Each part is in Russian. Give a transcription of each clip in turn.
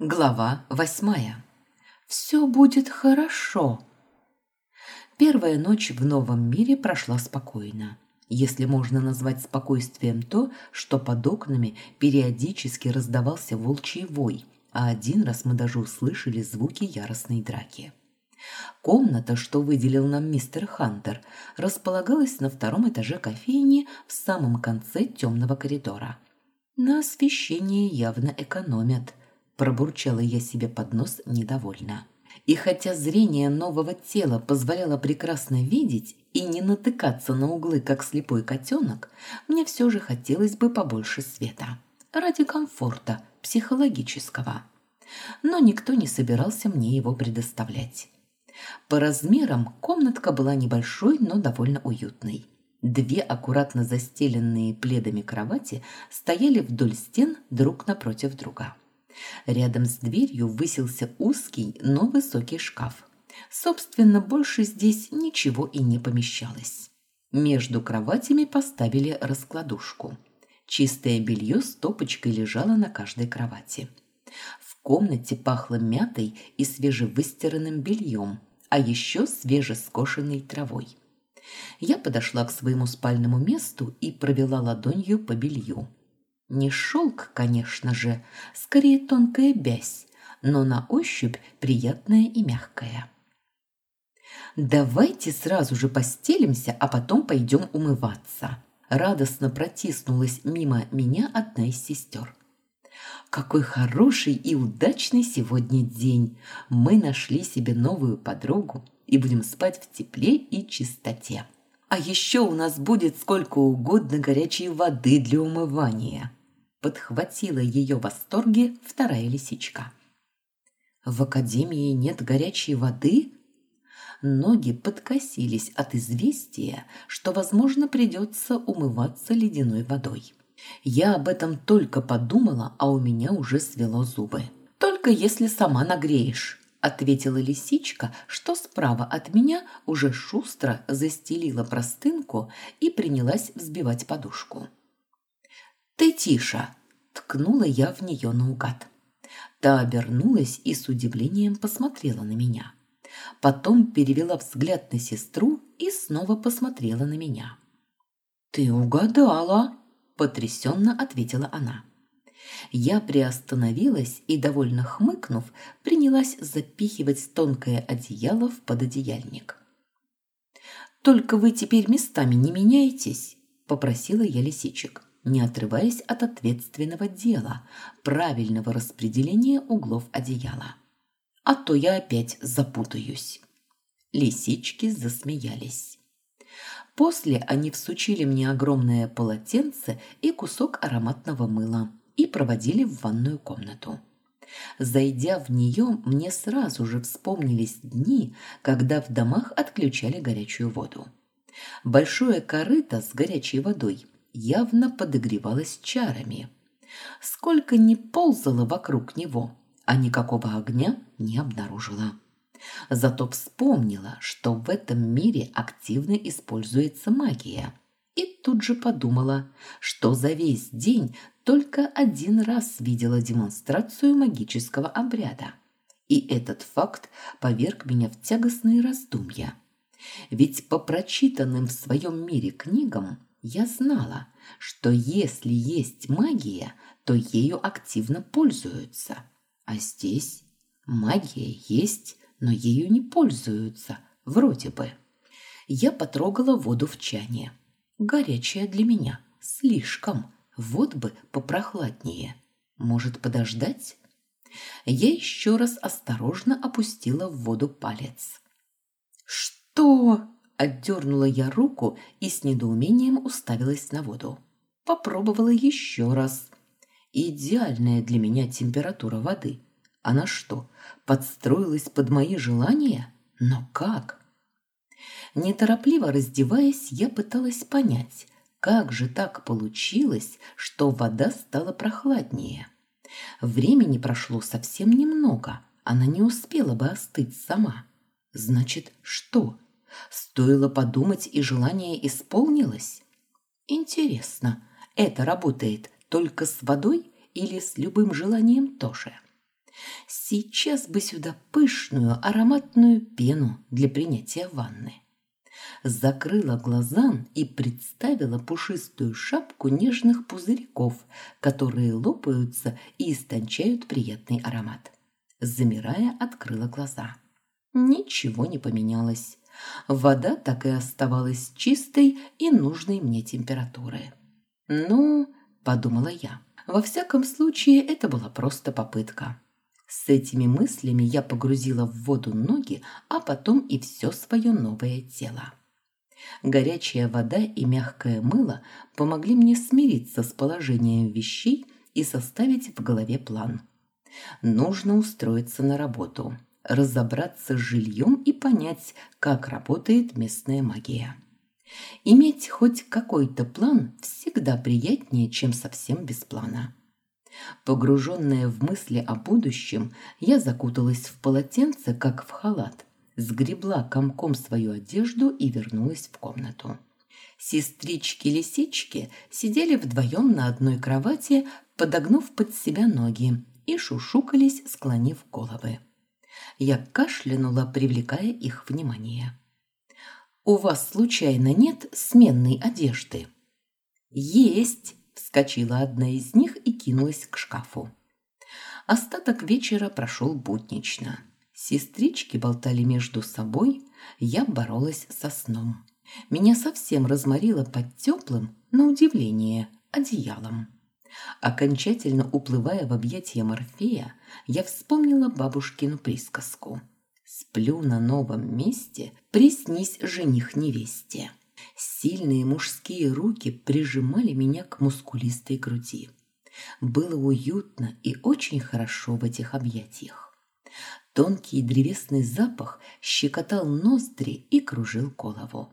Глава восьмая. Все будет хорошо. Первая ночь в новом мире прошла спокойно. Если можно назвать спокойствием то, что под окнами периодически раздавался волчий вой, а один раз мы даже услышали звуки яростной драки. Комната, что выделил нам мистер Хантер, располагалась на втором этаже кофейни в самом конце темного коридора. На освещении явно экономят – Пробурчала я себе под нос недовольно. И хотя зрение нового тела позволяло прекрасно видеть и не натыкаться на углы, как слепой котенок, мне все же хотелось бы побольше света. Ради комфорта, психологического. Но никто не собирался мне его предоставлять. По размерам комнатка была небольшой, но довольно уютной. Две аккуратно застеленные пледами кровати стояли вдоль стен друг напротив друга. Рядом с дверью высился узкий, но высокий шкаф. Собственно, больше здесь ничего и не помещалось. Между кроватями поставили раскладушку. Чистое белье с топочкой лежало на каждой кровати. В комнате пахло мятой и свежевыстиранным бельем, а еще свежескошенной травой. Я подошла к своему спальному месту и провела ладонью по белью. Не шелк, конечно же, скорее тонкая бязь, но на ощупь приятная и мягкая. «Давайте сразу же постелимся, а потом пойдем умываться», радостно протиснулась мимо меня одна из сестер. Какой хороший и удачный сегодня день! Мы нашли себе новую подругу и будем спать в тепле и чистоте. А еще у нас будет сколько угодно горячей воды для умывания подхватила ее в восторге вторая лисичка. В академии нет горячей воды? Ноги подкосились от известия, что, возможно, придется умываться ледяной водой. Я об этом только подумала, а у меня уже свело зубы. «Только если сама нагреешь», – ответила лисичка, что справа от меня уже шустро застелила простынку и принялась взбивать подушку. «Ты тише!» – ткнула я в нее наугад. Та обернулась и с удивлением посмотрела на меня. Потом перевела взгляд на сестру и снова посмотрела на меня. «Ты угадала!» – потрясенно ответила она. Я приостановилась и, довольно хмыкнув, принялась запихивать тонкое одеяло в пододеяльник. «Только вы теперь местами не меняетесь?» – попросила я лисичек не отрываясь от ответственного дела, правильного распределения углов одеяла. А то я опять запутаюсь. Лисички засмеялись. После они всучили мне огромное полотенце и кусок ароматного мыла и проводили в ванную комнату. Зайдя в нее, мне сразу же вспомнились дни, когда в домах отключали горячую воду. Большое корыто с горячей водой – явно подогревалась чарами. Сколько ни ползала вокруг него, а никакого огня не обнаружила. Зато вспомнила, что в этом мире активно используется магия. И тут же подумала, что за весь день только один раз видела демонстрацию магического обряда. И этот факт поверг меня в тягостные раздумья. Ведь по прочитанным в своем мире книгам я знала, что если есть магия, то ею активно пользуются. А здесь магия есть, но ею не пользуются, вроде бы. Я потрогала воду в чане. Горячая для меня, слишком. Вот бы попрохладнее. Может, подождать? Я еще раз осторожно опустила в воду палец. «Что?» Отдернула я руку и с недоумением уставилась на воду. Попробовала еще раз. Идеальная для меня температура воды. Она что, подстроилась под мои желания? Но как? Неторопливо раздеваясь, я пыталась понять, как же так получилось, что вода стала прохладнее. Времени прошло совсем немного, она не успела бы остыть сама. Значит, что? Стоило подумать, и желание исполнилось. Интересно, это работает только с водой или с любым желанием тоже? Сейчас бы сюда пышную ароматную пену для принятия ванны. Закрыла глаза и представила пушистую шапку нежных пузырьков, которые лопаются и истончают приятный аромат. Замирая, открыла глаза. Ничего не поменялось. Вода так и оставалась чистой и нужной мне температуры. «Ну, — подумала я, — во всяком случае это была просто попытка». С этими мыслями я погрузила в воду ноги, а потом и все свое новое тело. Горячая вода и мягкое мыло помогли мне смириться с положением вещей и составить в голове план. Нужно устроиться на работу, разобраться с жильем и понять, как работает местная магия. Иметь хоть какой-то план всегда приятнее, чем совсем без плана. Погруженная в мысли о будущем, я закуталась в полотенце, как в халат, сгребла комком свою одежду и вернулась в комнату. Сестрички-лисички сидели вдвоем на одной кровати, подогнув под себя ноги, и шушукались, склонив головы. Я кашлянула, привлекая их внимание. «У вас случайно нет сменной одежды?» «Есть!» Вскочила одна из них и кинулась к шкафу. Остаток вечера прошел буднично. Сестрички болтали между собой, я боролась со сном. Меня совсем разморило под теплым, на удивление, одеялом. Окончательно уплывая в объятия Морфея, я вспомнила бабушкину присказку. «Сплю на новом месте, приснись жених невесте». Сильные мужские руки прижимали меня к мускулистой груди. Было уютно и очень хорошо в этих объятиях. Тонкий древесный запах щекотал ноздри и кружил голову.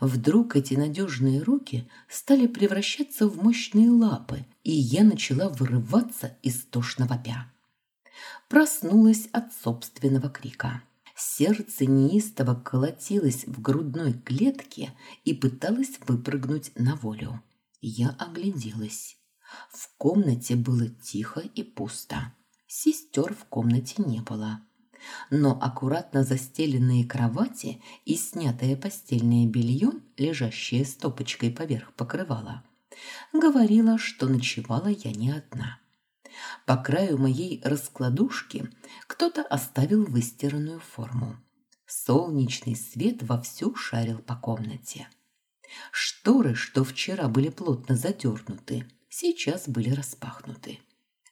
Вдруг эти надежные руки стали превращаться в мощные лапы, и я начала вырываться из тошного пя. Проснулась от собственного крика. Сердце неистово колотилось в грудной клетке и пыталось выпрыгнуть на волю. Я огляделась. В комнате было тихо и пусто. Сестер в комнате не было. Но аккуратно застеленные кровати и снятое постельное белье, лежащее стопочкой поверх покрывала, говорило, что ночевала я не одна. По краю моей раскладушки кто-то оставил выстиранную форму. Солнечный свет вовсю шарил по комнате. Шторы, что вчера были плотно задернуты, сейчас были распахнуты.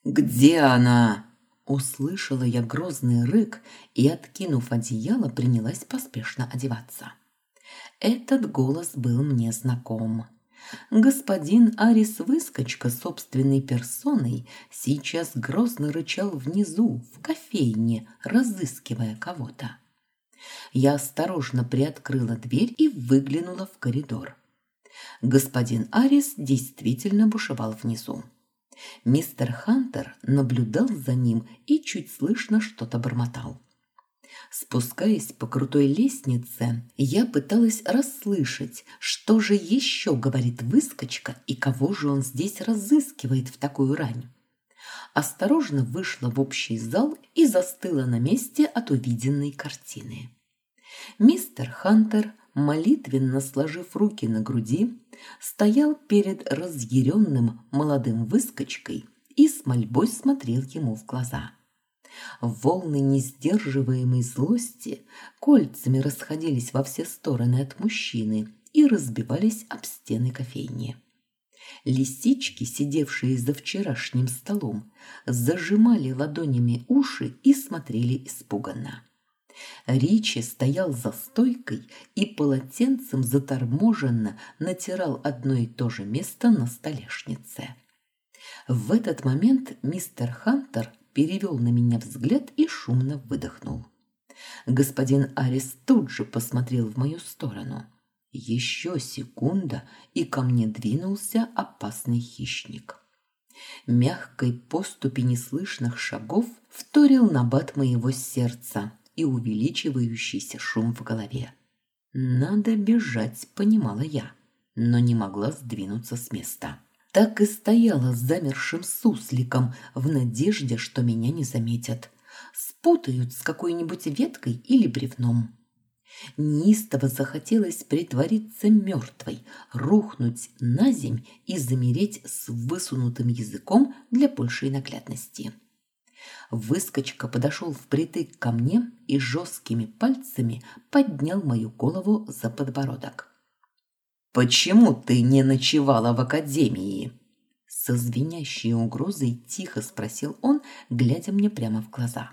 «Где она?» Услышала я грозный рык и, откинув одеяло, принялась поспешно одеваться. Этот голос был мне знаком. Господин Арис-выскочка собственной персоной сейчас грозно рычал внизу, в кофейне, разыскивая кого-то. Я осторожно приоткрыла дверь и выглянула в коридор. Господин Арис действительно бушевал внизу. Мистер Хантер наблюдал за ним и чуть слышно что-то бормотал. Спускаясь по крутой лестнице, я пыталась расслышать, что же еще говорит выскочка и кого же он здесь разыскивает в такую рань. Осторожно вышла в общий зал и застыла на месте от увиденной картины. Мистер Хантер, молитвенно сложив руки на груди, стоял перед разъяренным молодым выскочкой и с мольбой смотрел ему в глаза – Волны несдерживаемой злости кольцами расходились во все стороны от мужчины и разбивались об стены кофейни. Лисички, сидевшие за вчерашним столом, зажимали ладонями уши и смотрели испуганно. Ричи стоял за стойкой и полотенцем заторможенно натирал одно и то же место на столешнице. В этот момент мистер Хантер перевел на меня взгляд и шумно выдохнул. Господин Арис тут же посмотрел в мою сторону. Еще секунда, и ко мне двинулся опасный хищник. Мягкой поступи неслышных шагов вторил набат моего сердца и увеличивающийся шум в голове. «Надо бежать», — понимала я, но не могла сдвинуться с места. так и стояла с замершим сусликом в надежде, что меня не заметят. Спутают с какой-нибудь веткой или бревном. Неистово захотелось притвориться мертвой, рухнуть на земь и замереть с высунутым языком для большей наглядности. Выскочка подошел впритык ко мне и жесткими пальцами поднял мою голову за подбородок. «Почему ты не ночевала в академии?» Со звенящей угрозой тихо спросил он, глядя мне прямо в глаза.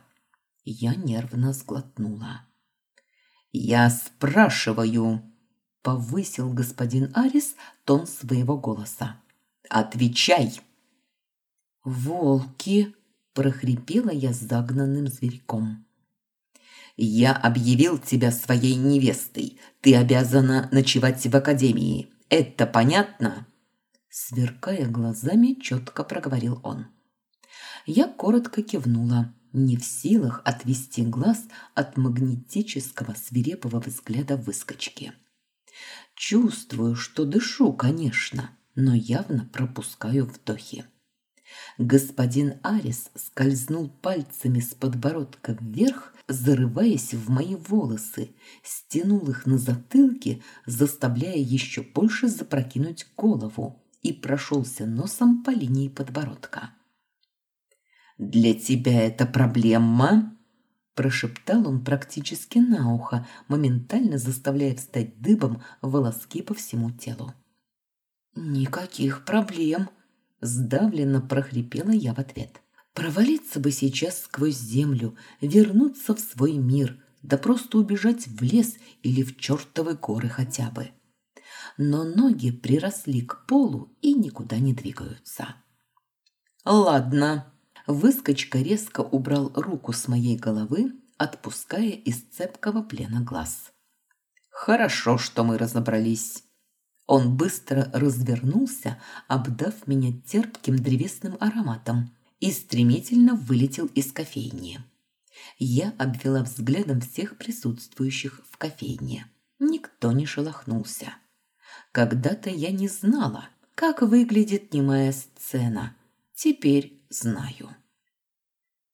Я нервно сглотнула. «Я спрашиваю», – повысил господин Арис тон своего голоса. «Отвечай!» «Волки!» – прохрипела я загнанным зверьком. «Я объявил тебя своей невестой. Ты обязана ночевать в академии. Это понятно?» Сверкая глазами, четко проговорил он. Я коротко кивнула, не в силах отвести глаз от магнетического свирепого взгляда выскочки. Чувствую, что дышу, конечно, но явно пропускаю вдохи. Господин Арис скользнул пальцами с подбородка вверх, зарываясь в мои волосы, стянул их на затылке, заставляя еще больше запрокинуть голову и прошелся носом по линии подбородка. «Для тебя это проблема?» Прошептал он практически на ухо, моментально заставляя встать дыбом волоски по всему телу. «Никаких проблем!» Сдавленно прохрипела я в ответ. Провалиться бы сейчас сквозь землю, вернуться в свой мир, да просто убежать в лес или в чертовы горы хотя бы. Но ноги приросли к полу и никуда не двигаются. «Ладно». Выскочка резко убрал руку с моей головы, отпуская из цепкого плена глаз. «Хорошо, что мы разобрались». Он быстро развернулся, обдав меня терпким древесным ароматом, и стремительно вылетел из кофейни. Я обвела взглядом всех присутствующих в кофейне. Никто не шелохнулся. Когда-то я не знала, как выглядит немая сцена. Теперь знаю.